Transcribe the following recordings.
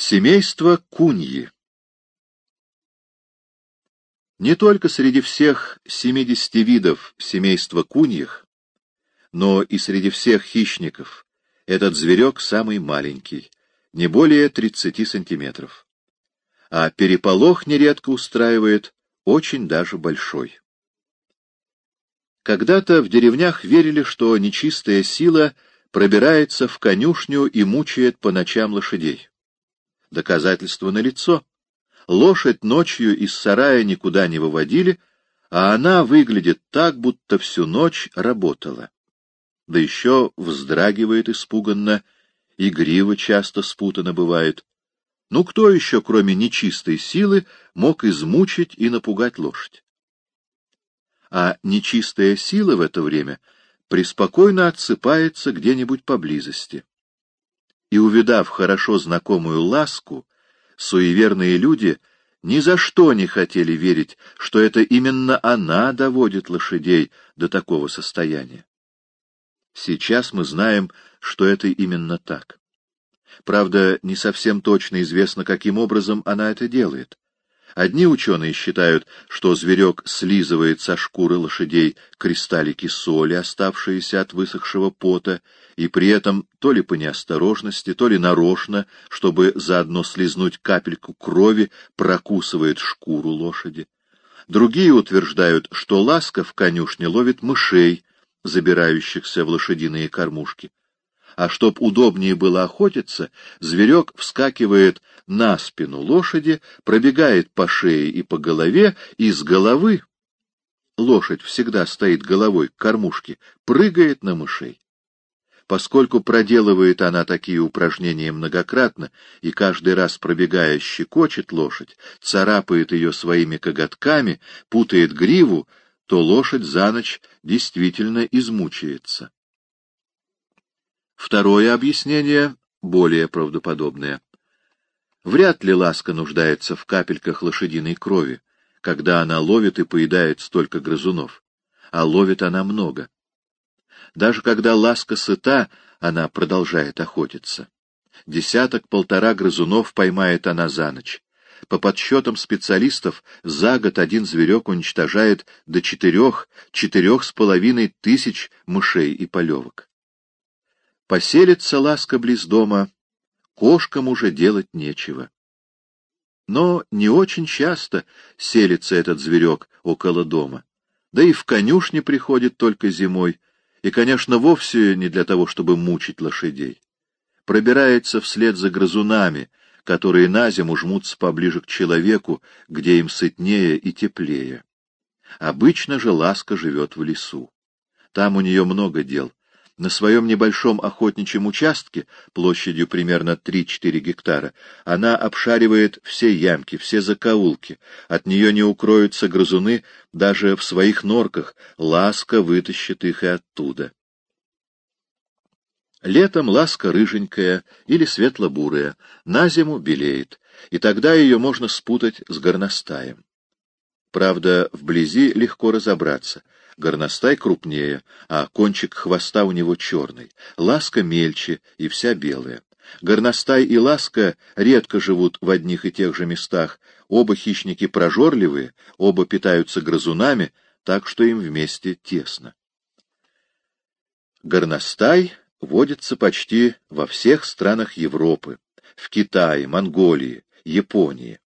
Семейство Куньи Не только среди всех 70 видов семейства куньих, но и среди всех хищников этот зверек самый маленький, не более 30 сантиметров. А переполох нередко устраивает очень даже большой. Когда-то в деревнях верили, что нечистая сила пробирается в конюшню и мучает по ночам лошадей. Доказательство налицо. Лошадь ночью из сарая никуда не выводили, а она выглядит так, будто всю ночь работала. Да еще вздрагивает испуганно, и грива часто спутана бывает. Ну кто еще, кроме нечистой силы, мог измучить и напугать лошадь? А нечистая сила в это время преспокойно отсыпается где-нибудь поблизости и, увидав хорошо знакомую ласку, суеверные люди ни за что не хотели верить, что это именно она доводит лошадей до такого состояния. Сейчас мы знаем, что это именно так. Правда, не совсем точно известно, каким образом она это делает. Одни ученые считают, что зверек слизывает со шкуры лошадей кристаллики соли, оставшиеся от высохшего пота, и при этом то ли по неосторожности, то ли нарочно, чтобы заодно слизнуть капельку крови, прокусывает шкуру лошади. Другие утверждают, что ласка в конюшне ловит мышей, забирающихся в лошадиные кормушки а чтоб удобнее было охотиться, зверек вскакивает на спину лошади, пробегает по шее и по голове, и с головы лошадь всегда стоит головой к кормушке, прыгает на мышей. Поскольку проделывает она такие упражнения многократно и каждый раз пробегая щекочет лошадь, царапает ее своими коготками, путает гриву, то лошадь за ночь действительно измучается. Второе объяснение более правдоподобное. Вряд ли ласка нуждается в капельках лошадиной крови, когда она ловит и поедает столько грызунов, а ловит она много. Даже когда ласка сыта, она продолжает охотиться. Десяток-полтора грызунов поймает она за ночь. По подсчетам специалистов, за год один зверек уничтожает до четырех, четырех с половиной тысяч мышей и полевок. Поселится ласка близ дома, кошкам уже делать нечего. Но не очень часто селится этот зверек около дома. Да и в конюшне приходит только зимой, и, конечно, вовсе не для того, чтобы мучить лошадей. Пробирается вслед за грызунами, которые на зиму жмутся поближе к человеку, где им сытнее и теплее. Обычно же ласка живет в лесу. Там у нее много дел. На своем небольшом охотничьем участке, площадью примерно 3-4 гектара, она обшаривает все ямки, все закоулки. От нее не укроются грызуны даже в своих норках, ласка вытащит их и оттуда. Летом ласка рыженькая или светло-бурая, на зиму белеет, и тогда ее можно спутать с горностаем. Правда, вблизи легко разобраться — Горностай крупнее, а кончик хвоста у него черный, ласка мельче и вся белая. Горностай и ласка редко живут в одних и тех же местах, оба хищники прожорливые, оба питаются грызунами, так что им вместе тесно. Горностай водится почти во всех странах Европы, в Китае, Монголии, Японии.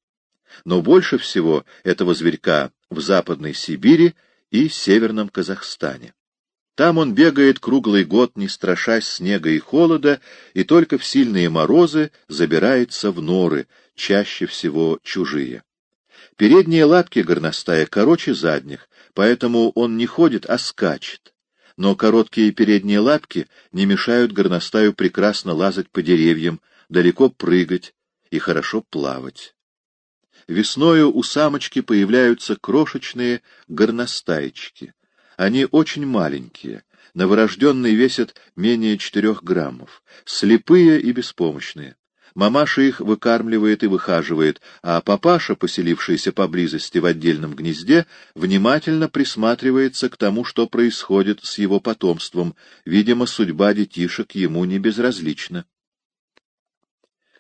Но больше всего этого зверька в Западной Сибири и Северном Казахстане. Там он бегает круглый год, не страшась снега и холода, и только в сильные морозы забирается в норы, чаще всего чужие. Передние лапки горностая короче задних, поэтому он не ходит, а скачет. Но короткие передние лапки не мешают горностаю прекрасно лазать по деревьям, далеко прыгать и хорошо плавать. Весною у самочки появляются крошечные горностайчики. Они очень маленькие, новорожденные весят менее четырех граммов, слепые и беспомощные. Мамаша их выкармливает и выхаживает, а папаша, поселившийся поблизости в отдельном гнезде, внимательно присматривается к тому, что происходит с его потомством. Видимо, судьба детишек ему не безразлична.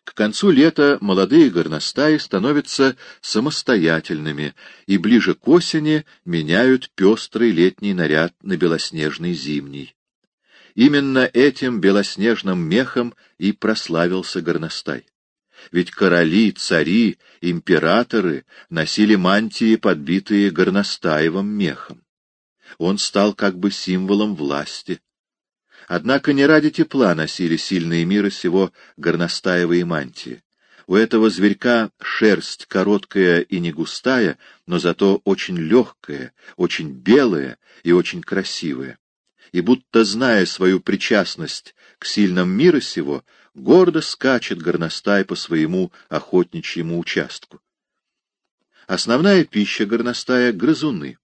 К концу лета молодые горностаи становятся самостоятельными и ближе к осени меняют пестрый летний наряд на белоснежный зимний. Именно этим белоснежным мехом и прославился горностай. Ведь короли, цари, императоры носили мантии, подбитые горностаевым мехом. Он стал как бы символом власти. Однако не ради тепла носили сильные мира сего горностаевые мантии. У этого зверька шерсть короткая и не густая, но зато очень легкая, очень белая и очень красивая. И будто зная свою причастность к сильным мира сего, гордо скачет горностай по своему охотничьему участку. Основная пища горностая — грызуны.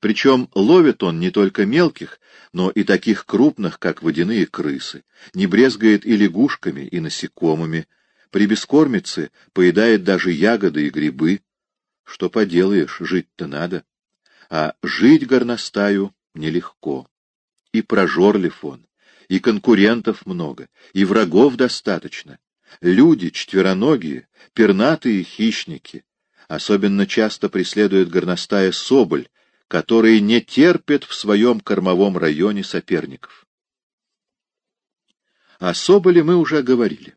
Причем ловит он не только мелких, но и таких крупных, как водяные крысы, не брезгает и лягушками, и насекомыми, при бескормице поедает даже ягоды и грибы. Что поделаешь, жить-то надо. А жить горностаю нелегко. И прожорлив он, и конкурентов много, и врагов достаточно. Люди четвероногие, пернатые хищники. Особенно часто преследует горностая соболь, которые не терпят в своем кормовом районе соперников. О соболе мы уже говорили.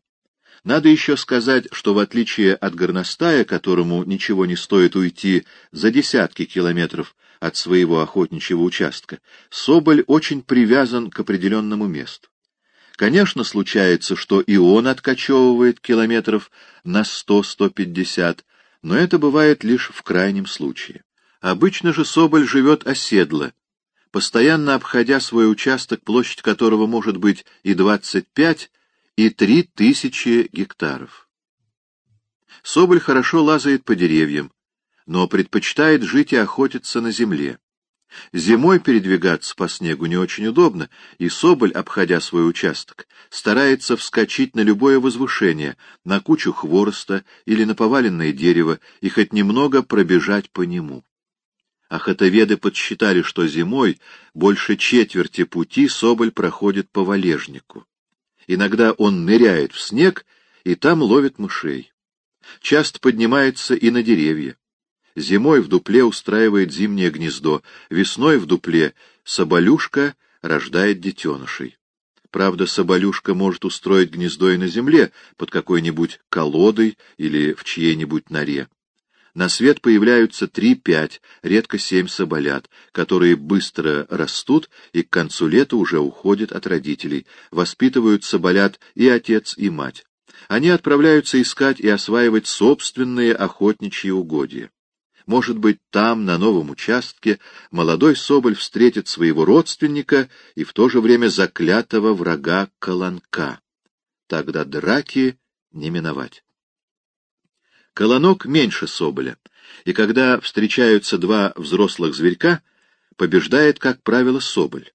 Надо еще сказать, что в отличие от горностая, которому ничего не стоит уйти за десятки километров от своего охотничьего участка, соболь очень привязан к определенному месту. Конечно, случается, что и он откачевывает километров на 100-150, но это бывает лишь в крайнем случае. Обычно же соболь живет оседло, постоянно обходя свой участок, площадь которого может быть и 25, и 3 тысячи гектаров. Соболь хорошо лазает по деревьям, но предпочитает жить и охотиться на земле. Зимой передвигаться по снегу не очень удобно, и соболь, обходя свой участок, старается вскочить на любое возвышение, на кучу хвороста или на поваленное дерево, и хоть немного пробежать по нему. Охотоведы подсчитали, что зимой больше четверти пути Соболь проходит по валежнику. Иногда он ныряет в снег и там ловит мышей. Часто поднимается и на деревья. Зимой в дупле устраивает зимнее гнездо, весной в дупле соболюшка рождает детенышей. Правда, соболюшка может устроить гнездо и на земле, под какой-нибудь колодой или в чьей-нибудь норе. На свет появляются три-пять, редко семь соболят, которые быстро растут и к концу лета уже уходят от родителей, воспитывают соболят и отец, и мать. Они отправляются искать и осваивать собственные охотничьи угодья. Может быть, там, на новом участке, молодой соболь встретит своего родственника и в то же время заклятого врага Колонка. Тогда драки не миновать. Колонок меньше соболя, и когда встречаются два взрослых зверька, побеждает, как правило, соболь.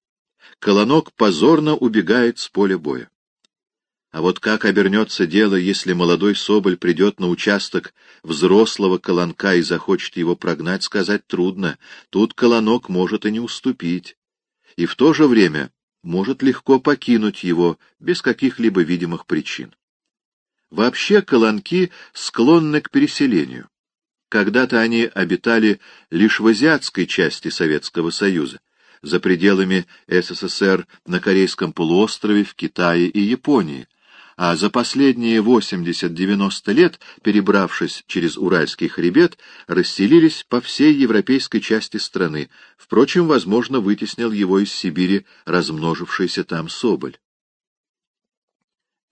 Колонок позорно убегает с поля боя. А вот как обернется дело, если молодой соболь придет на участок взрослого колонка и захочет его прогнать, сказать трудно. Тут колонок может и не уступить. И в то же время может легко покинуть его без каких-либо видимых причин. Вообще колонки склонны к переселению. Когда-то они обитали лишь в азиатской части Советского Союза, за пределами СССР на Корейском полуострове, в Китае и Японии, а за последние 80-90 лет, перебравшись через Уральский хребет, расселились по всей европейской части страны. Впрочем, возможно, вытеснил его из Сибири размножившийся там соболь.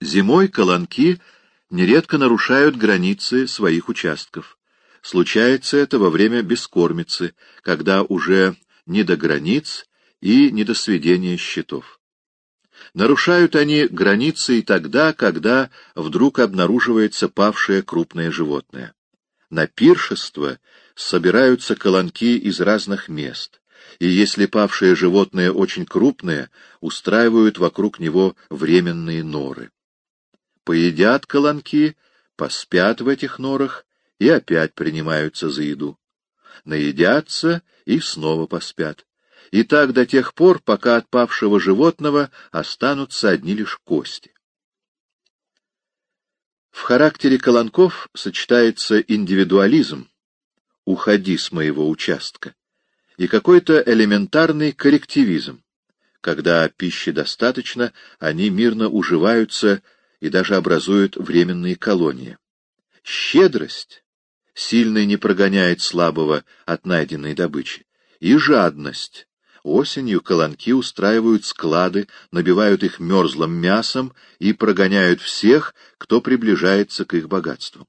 Зимой колонки нередко нарушают границы своих участков. Случается это во время бескормицы, когда уже не до границ и не до сведения счетов. Нарушают они границы и тогда, когда вдруг обнаруживается павшее крупное животное. На пиршество собираются колонки из разных мест, и если павшее животное очень крупное, устраивают вокруг него временные норы поедят колонки, поспят в этих норах и опять принимаются за еду. Наедятся и снова поспят. И так до тех пор, пока от павшего животного останутся одни лишь кости. В характере колонков сочетается индивидуализм, уходи с моего участка, и какой-то элементарный коллективизм. Когда пищи достаточно, они мирно уживаются и даже образуют временные колонии. Щедрость сильный не прогоняет слабого от найденной добычи. И жадность. Осенью колонки устраивают склады, набивают их мерзлым мясом и прогоняют всех, кто приближается к их богатству.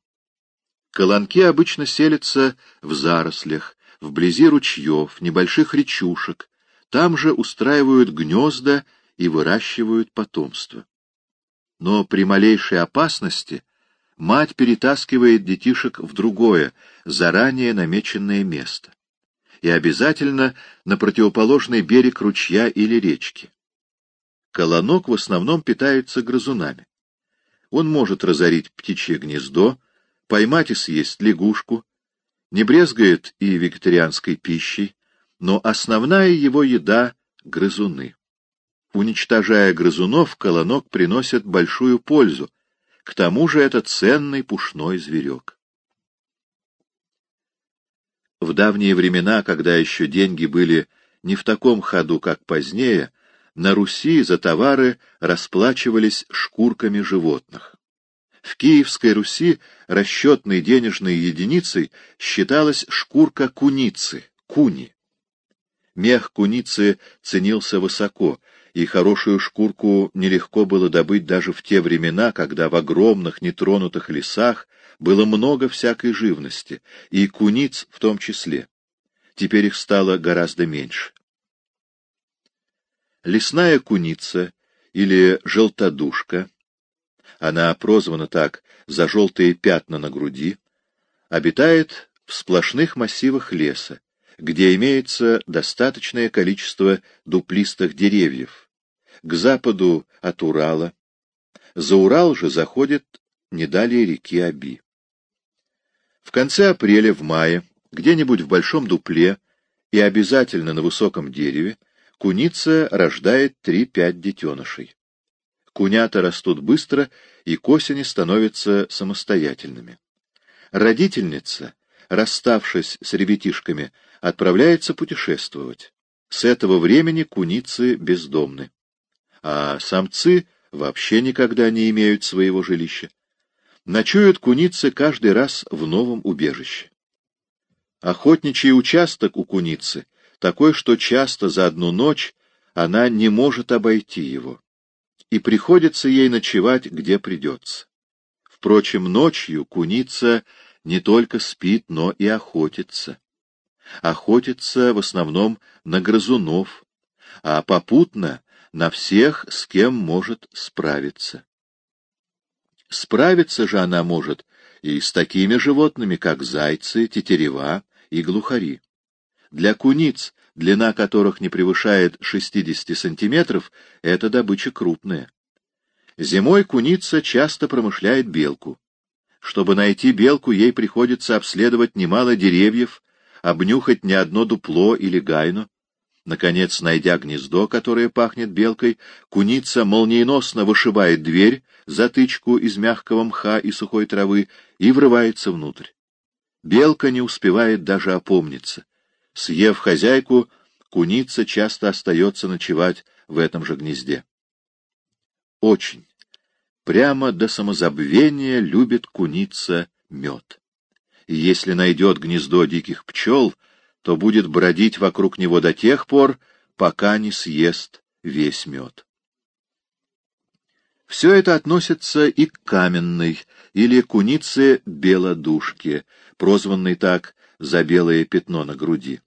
Колонки обычно селятся в зарослях, вблизи ручьев, небольших речушек, там же устраивают гнезда и выращивают потомство. Но при малейшей опасности мать перетаскивает детишек в другое, заранее намеченное место. И обязательно на противоположный берег ручья или речки. Колонок в основном питается грызунами. Он может разорить птичье гнездо, поймать и съесть лягушку, не брезгает и вегетарианской пищей, но основная его еда — грызуны. Уничтожая грызунов, колонок приносит большую пользу, к тому же это ценный пушной зверек. В давние времена, когда еще деньги были не в таком ходу, как позднее, на Руси за товары расплачивались шкурками животных. В Киевской Руси расчетной денежной единицей считалась шкурка куницы, куни. Мех куницы ценился высоко, и хорошую шкурку нелегко было добыть даже в те времена, когда в огромных нетронутых лесах было много всякой живности, и куниц в том числе. Теперь их стало гораздо меньше. Лесная куница или желтодушка она прозвана так за желтые пятна на груди, обитает в сплошных массивах леса, где имеется достаточное количество дуплистых деревьев, к западу от Урала. За Урал же заходит не далее реки Аби. В конце апреля, в мае, где-нибудь в большом дупле и обязательно на высоком дереве, куница рождает 3-5 детенышей. Кунята растут быстро и к осени становятся самостоятельными. Родительница, расставшись с ребятишками, отправляется путешествовать. С этого времени куницы бездомны. А самцы вообще никогда не имеют своего жилища. Ночуют куницы каждый раз в новом убежище. Охотничий участок у куницы такой, что часто за одну ночь она не может обойти его и приходится ей ночевать, где придется. Впрочем, ночью куница не только спит, но и охотится. Охотится в основном на грызунов, а попутно на всех, с кем может справиться. Справиться же она может и с такими животными, как зайцы, тетерева и глухари. Для куниц длина которых не превышает 60 сантиметров, это добыча крупная. Зимой куница часто промышляет белку. Чтобы найти белку, ей приходится обследовать немало деревьев, обнюхать не одно дупло или гайну. Наконец, найдя гнездо, которое пахнет белкой, куница молниеносно вышибает дверь, затычку из мягкого мха и сухой травы, и врывается внутрь. Белка не успевает даже опомниться. Съев хозяйку, куница часто остается ночевать в этом же гнезде. Очень, прямо до самозабвения любит куница мед. И если найдет гнездо диких пчел, то будет бродить вокруг него до тех пор, пока не съест весь мед. Все это относится и к каменной, или кунице-белодушке, прозванной так за белое пятно на груди.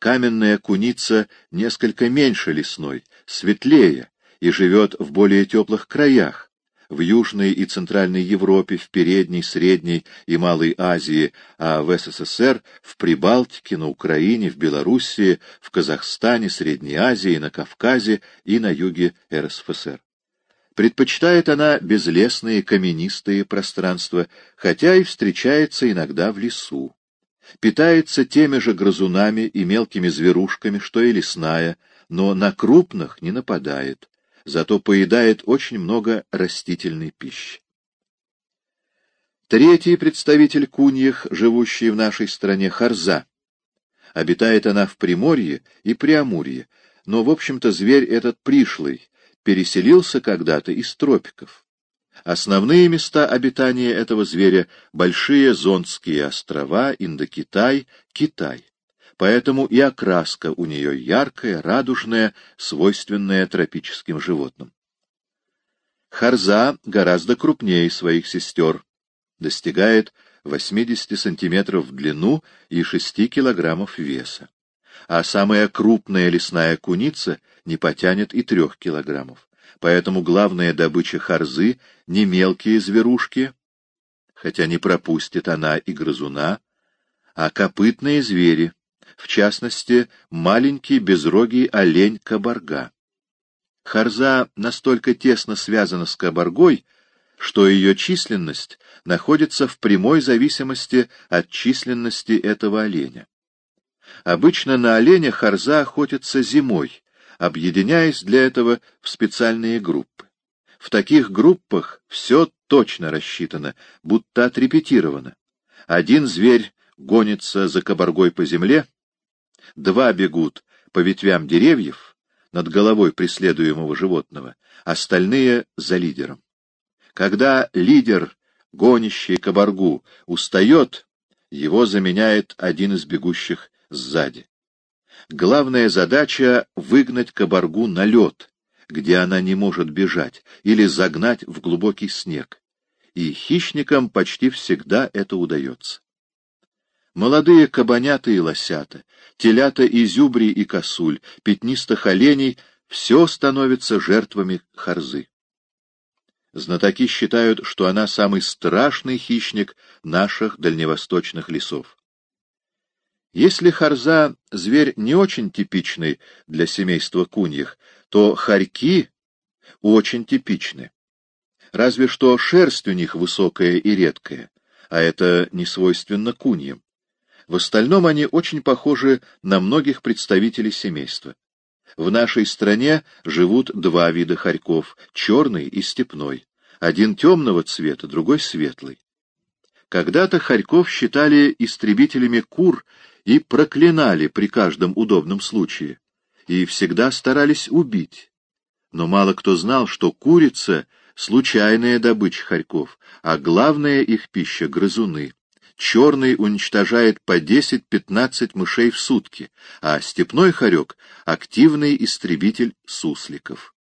Каменная куница несколько меньше лесной, светлее и живет в более теплых краях, в Южной и Центральной Европе, в Передней, Средней и Малой Азии, а в СССР, в Прибалтике, на Украине, в Белоруссии, в Казахстане, Средней Азии, на Кавказе и на юге РСФСР. Предпочитает она безлесные каменистые пространства, хотя и встречается иногда в лесу питается теми же грызунами и мелкими зверушками, что и лесная, но на крупных не нападает, зато поедает очень много растительной пищи. Третий представитель куньих, живущий в нашей стране, харза. Обитает она в Приморье и Преамурье, но, в общем-то, зверь этот пришлый, переселился когда-то из тропиков. Основные места обитания этого зверя — большие Зонтские острова, Индокитай, Китай. Поэтому и окраска у нее яркая, радужная, свойственная тропическим животным. Харза гораздо крупнее своих сестер, достигает 80 сантиметров в длину и 6 килограммов веса. А самая крупная лесная куница не потянет и трех килограммов. Поэтому главная добыча харзы — не мелкие зверушки, хотя не пропустит она и грызуна, а копытные звери, в частности, маленький безрогий олень-кабарга. Харза настолько тесно связана с кабаргой, что ее численность находится в прямой зависимости от численности этого оленя. Обычно на оленя харза охотится зимой, объединяясь для этого в специальные группы. В таких группах все точно рассчитано, будто отрепетировано. Один зверь гонится за кабаргой по земле, два бегут по ветвям деревьев над головой преследуемого животного, остальные — за лидером. Когда лидер, гонящий кабаргу, устает, его заменяет один из бегущих сзади. Главная задача — выгнать кабаргу на лед, где она не может бежать, или загнать в глубокий снег. И хищникам почти всегда это удается. Молодые кабанята и лосята, телята и зюбри и косуль, пятнистых оленей — все становится жертвами харзы. Знатоки считают, что она самый страшный хищник наших дальневосточных лесов. Если харза — зверь не очень типичный для семейства куньих, то хорьки очень типичны. Разве что шерсть у них высокая и редкая, а это не свойственно куньям. В остальном они очень похожи на многих представителей семейства. В нашей стране живут два вида хорьков — черный и степной. Один темного цвета, другой светлый. Когда-то хорьков считали истребителями кур и проклинали при каждом удобном случае, и всегда старались убить. Но мало кто знал, что курица — случайная добыча хорьков, а главная их пища — грызуны черный уничтожает по 10-15 мышей в сутки, а степной хорек — активный истребитель сусликов.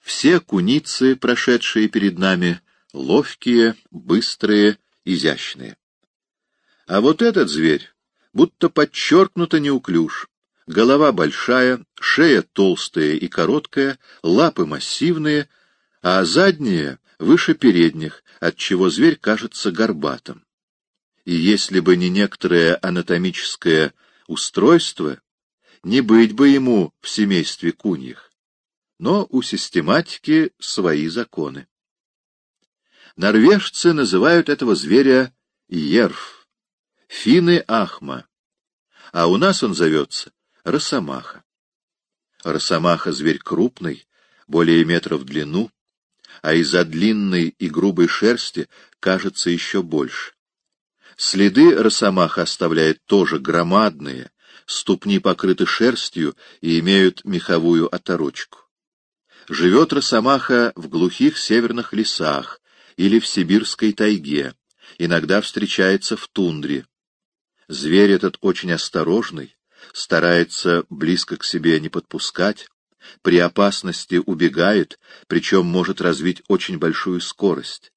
Все куницы, прошедшие перед нами, ловкие, быстрые, изящные. А вот этот зверь будто подчеркнуто неуклюж. Голова большая, шея толстая и короткая, лапы массивные, а задние выше передних, отчего зверь кажется горбатым. И если бы не некоторое анатомическое устройство, не быть бы ему в семействе куньих. Но у систематики свои законы. Норвежцы называют этого зверя ерф, финны — ахма, а у нас он зовется росомаха. Росомаха — зверь крупный, более метра в длину, а из-за длинной и грубой шерсти кажется еще больше. Следы росомаха оставляет тоже громадные, ступни покрыты шерстью и имеют меховую оторочку. Живет росомаха в глухих северных лесах или в сибирской тайге, иногда встречается в тундре. Зверь этот очень осторожный, старается близко к себе не подпускать, при опасности убегает, причем может развить очень большую скорость.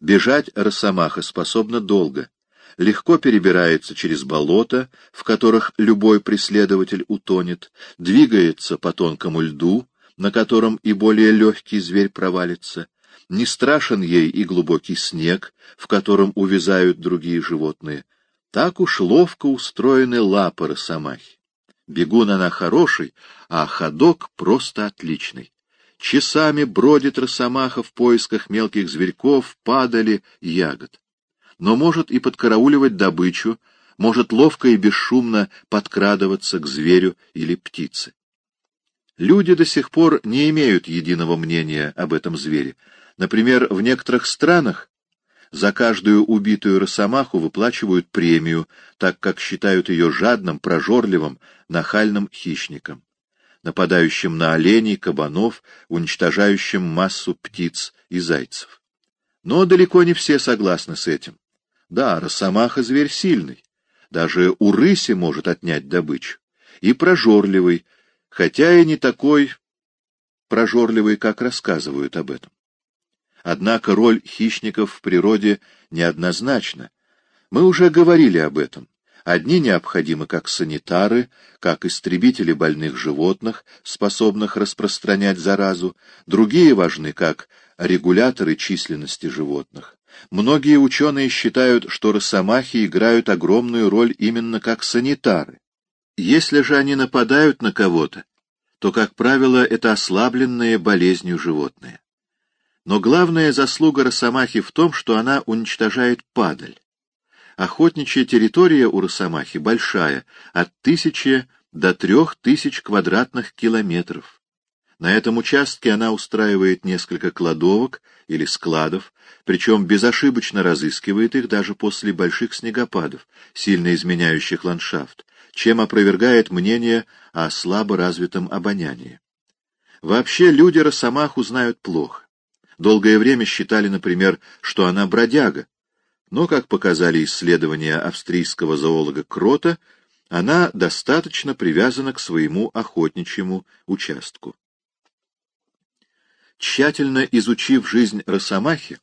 Бежать росомаха способна долго, легко перебирается через болота, в которых любой преследователь утонет, двигается по тонкому льду, на котором и более легкий зверь провалится, не страшен ей и глубокий снег, в котором увязают другие животные. Так уж ловко устроены лапы росомахи. Бегун она хороший, а ходок просто отличный. Часами бродит росомаха в поисках мелких зверьков, падали, ягод. Но может и подкарауливать добычу, может ловко и бесшумно подкрадываться к зверю или птице. Люди до сих пор не имеют единого мнения об этом звере, Например, в некоторых странах за каждую убитую росомаху выплачивают премию, так как считают ее жадным, прожорливым, нахальным хищником, нападающим на оленей, кабанов, уничтожающим массу птиц и зайцев. Но далеко не все согласны с этим. Да, росомаха — зверь сильный, даже у рыси может отнять добычу, и прожорливый, хотя и не такой прожорливый, как рассказывают об этом. Однако роль хищников в природе неоднозначна. Мы уже говорили об этом. Одни необходимы как санитары, как истребители больных животных, способных распространять заразу, другие важны как регуляторы численности животных. Многие ученые считают, что росомахи играют огромную роль именно как санитары. Если же они нападают на кого-то, то, как правило, это ослабленные болезнью животные. Но главная заслуга росомахи в том, что она уничтожает падаль. Охотничья территория у росомахи большая, от тысячи до трех тысяч квадратных километров. На этом участке она устраивает несколько кладовок или складов, причем безошибочно разыскивает их даже после больших снегопадов, сильно изменяющих ландшафт, чем опровергает мнение о слабо развитом обонянии. Вообще люди росомаху знают плохо. Долгое время считали, например, что она бродяга, но, как показали исследования австрийского зоолога Крота, она достаточно привязана к своему охотничьему участку. Тщательно изучив жизнь росомахи,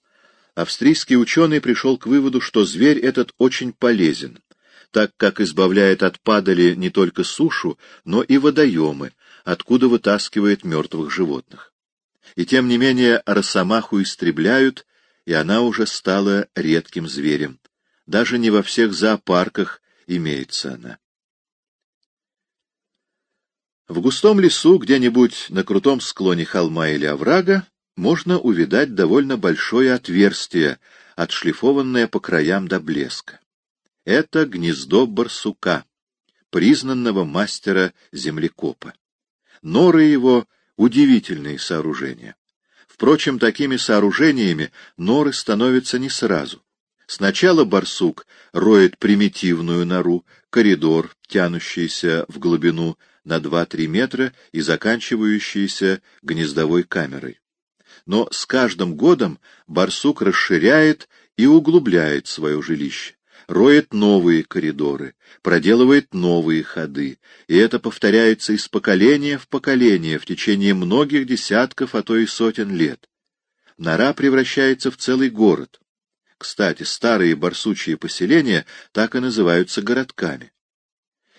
австрийский ученый пришел к выводу, что зверь этот очень полезен, так как избавляет от падали не только сушу, но и водоемы, откуда вытаскивает мертвых животных. И тем не менее росомаху истребляют, и она уже стала редким зверем. Даже не во всех зоопарках имеется она. В густом лесу, где-нибудь на крутом склоне холма или оврага, можно увидать довольно большое отверстие, отшлифованное по краям до блеска. Это гнездо барсука, признанного мастера землекопа. Норы его удивительные сооружения. Впрочем, такими сооружениями норы становятся не сразу. Сначала барсук роет примитивную нору, коридор, тянущийся в глубину на 2-3 метра и заканчивающийся гнездовой камерой. Но с каждым годом барсук расширяет и углубляет свое жилище роет новые коридоры, проделывает новые ходы, и это повторяется из поколения в поколение в течение многих десятков, а то и сотен лет. Нора превращается в целый город. Кстати, старые барсучьи поселения так и называются городками.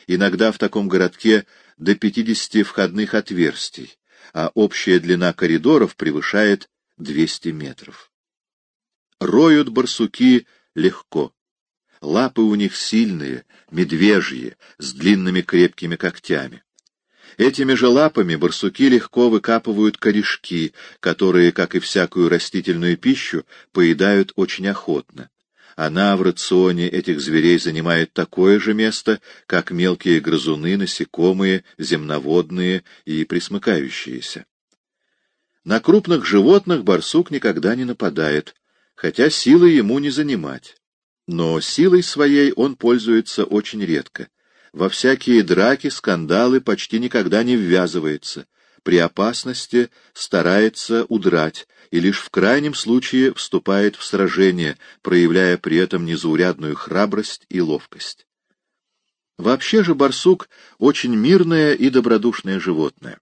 Иногда в таком городке до 50 входных отверстий, а общая длина коридоров превышает 200 метров. Роют барсуки легко. Лапы у них сильные, медвежьи, с длинными крепкими когтями. Этими же лапами барсуки легко выкапывают корешки, которые, как и всякую растительную пищу, поедают очень охотно. Она в рационе этих зверей занимает такое же место, как мелкие грызуны, насекомые, земноводные и присмыкающиеся. На крупных животных барсук никогда не нападает, хотя силы ему не занимать. Но силой своей он пользуется очень редко. Во всякие драки, скандалы почти никогда не ввязывается. При опасности старается удрать и лишь в крайнем случае вступает в сражение, проявляя при этом незаурядную храбрость и ловкость. Вообще же барсук очень мирное и добродушное животное.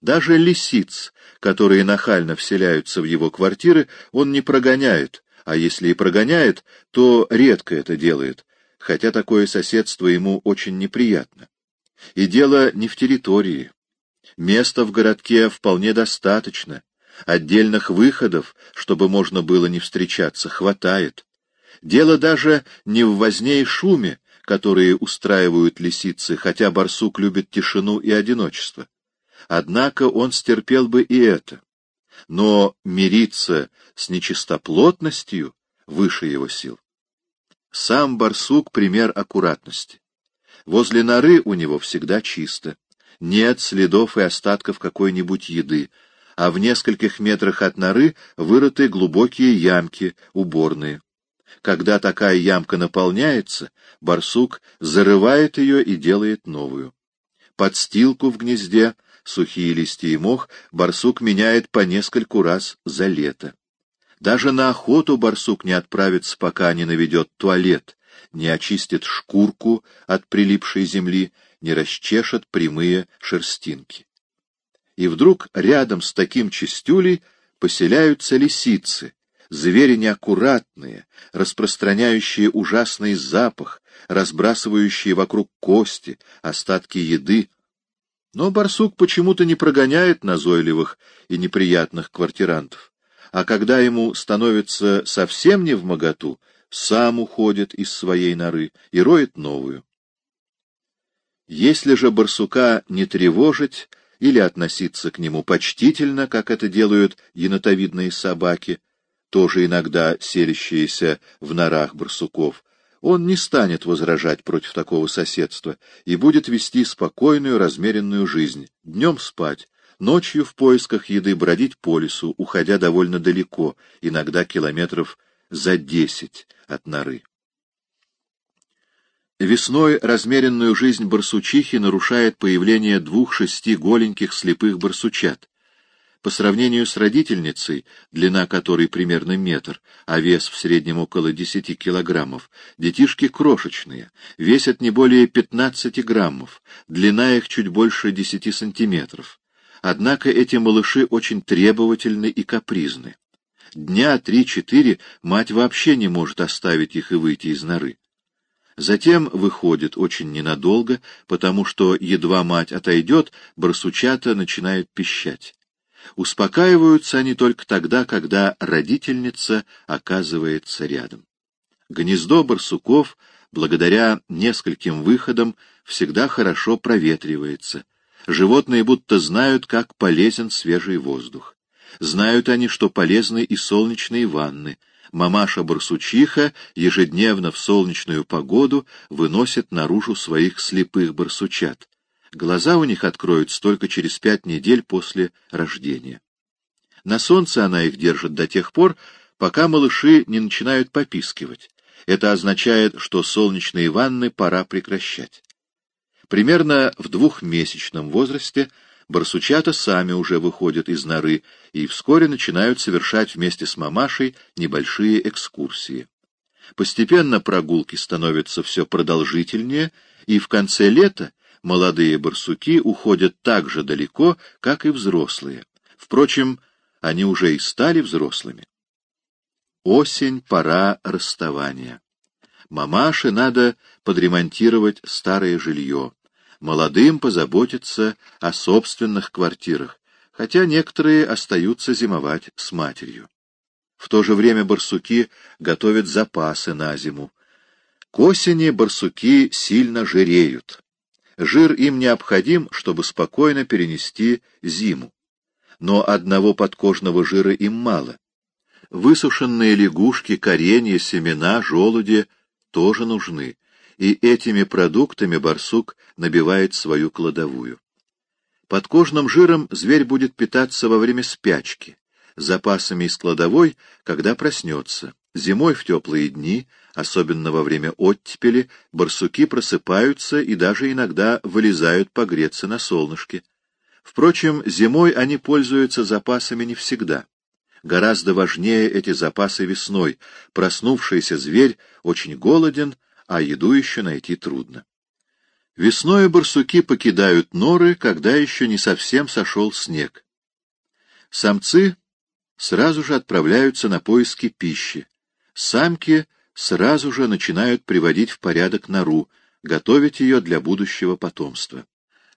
Даже лисиц, которые нахально вселяются в его квартиры, он не прогоняет, а если и прогоняет, то редко это делает, хотя такое соседство ему очень неприятно. И дело не в территории. Места в городке вполне достаточно. Отдельных выходов, чтобы можно было не встречаться, хватает. Дело даже не в возне и шуме, которые устраивают лисицы, хотя барсук любит тишину и одиночество. Однако он стерпел бы и это но мириться с нечистоплотностью выше его сил. Сам барсук — пример аккуратности. Возле норы у него всегда чисто. Нет следов и остатков какой-нибудь еды, а в нескольких метрах от норы вырыты глубокие ямки, уборные. Когда такая ямка наполняется, барсук зарывает ее и делает новую. Подстилку в гнезде, сухие листья и мох, барсук меняет по нескольку раз за лето. Даже на охоту барсук не отправится, пока не наведет туалет, не очистит шкурку от прилипшей земли, не расчешет прямые шерстинки. И вдруг рядом с таким чистюлей поселяются лисицы, звери неаккуратные, распространяющие ужасный запах, разбрасывающие вокруг кости, остатки еды. Но барсук почему-то не прогоняет назойливых и неприятных квартирантов, а когда ему становится совсем не в моготу, сам уходит из своей норы и роет новую. Если же барсука не тревожить или относиться к нему почтительно, как это делают енотовидные собаки, тоже иногда селящиеся в норах барсуков, он не станет возражать против такого соседства и будет вести спокойную, размеренную жизнь, днем спать, ночью в поисках еды бродить по лесу, уходя довольно далеко, иногда километров за десять от норы. Весной размеренную жизнь барсучихи нарушает появление двух шести голеньких слепых барсучат. По сравнению с родительницей, длина которой примерно метр, а вес в среднем около десяти килограммов, детишки крошечные, весят не более пятнадцати граммов, длина их чуть больше десяти сантиметров. Однако эти малыши очень требовательны и капризны. Дня три-четыре мать вообще не может оставить их и выйти из норы. Затем выходит очень ненадолго, потому что едва мать отойдет, барсучата начинают пищать. Успокаиваются они только тогда, когда родительница оказывается рядом. Гнездо барсуков, благодаря нескольким выходам, всегда хорошо проветривается. Животные будто знают, как полезен свежий воздух. Знают они, что полезны и солнечные ванны. Мамаша-барсучиха ежедневно в солнечную погоду выносит наружу своих слепых барсучат. Глаза у них откроются только через пять недель после рождения. На солнце она их держит до тех пор, пока малыши не начинают попискивать. Это означает, что солнечные ванны пора прекращать. Примерно в двухмесячном возрасте барсучата сами уже выходят из норы и вскоре начинают совершать вместе с мамашей небольшие экскурсии. Постепенно прогулки становятся все продолжительнее, и в конце лета молодые барсуки уходят так же далеко, как и взрослые. Впрочем, они уже и стали взрослыми. Осень — пора расставания. Мамаше надо подремонтировать старое жилье молодым позаботиться о собственных квартирах, хотя некоторые остаются зимовать с матерью. В то же время барсуки готовят запасы на зиму. К осени барсуки сильно жиреют. Жир им необходим, чтобы спокойно перенести зиму. Но одного подкожного жира им мало. Высушенные лягушки, коренья, семена, желуди тоже нужны, и этими продуктами барсук набивает свою кладовую. Подкожным жиром зверь будет питаться во время спячки, запасами из кладовой, когда проснется. Зимой в теплые дни, особенно во время оттепели, барсуки просыпаются и даже иногда вылезают погреться на солнышке. Впрочем, зимой они пользуются запасами не всегда. Гораздо важнее эти запасы весной. Проснувшийся зверь очень голоден, а еду еще найти трудно. Весной барсуки покидают норы, когда еще не совсем сошел снег. Самцы сразу же отправляются на поиски пищи. Самки сразу же начинают приводить в порядок нору, готовить ее для будущего потомства.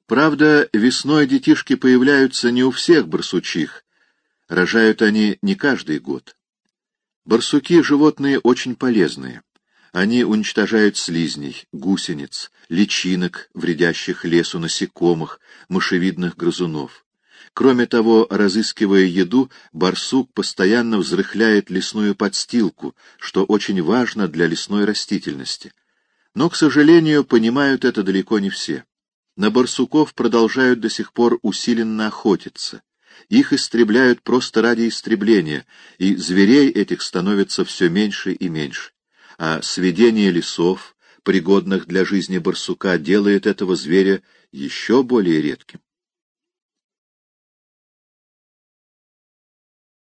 Правда, весной детишки появляются не у всех барсучих, рожают они не каждый год. Барсуки — животные очень полезные. Они уничтожают слизней, гусениц, личинок, вредящих лесу насекомых, мышевидных грызунов. Кроме того, разыскивая еду, барсук постоянно взрыхляет лесную подстилку, что очень важно для лесной растительности. Но, к сожалению, понимают это далеко не все. На барсуков продолжают до сих пор усиленно охотиться. Их истребляют просто ради истребления, и зверей этих становится все меньше и меньше. А сведение лесов, пригодных для жизни барсука, делает этого зверя еще более редким.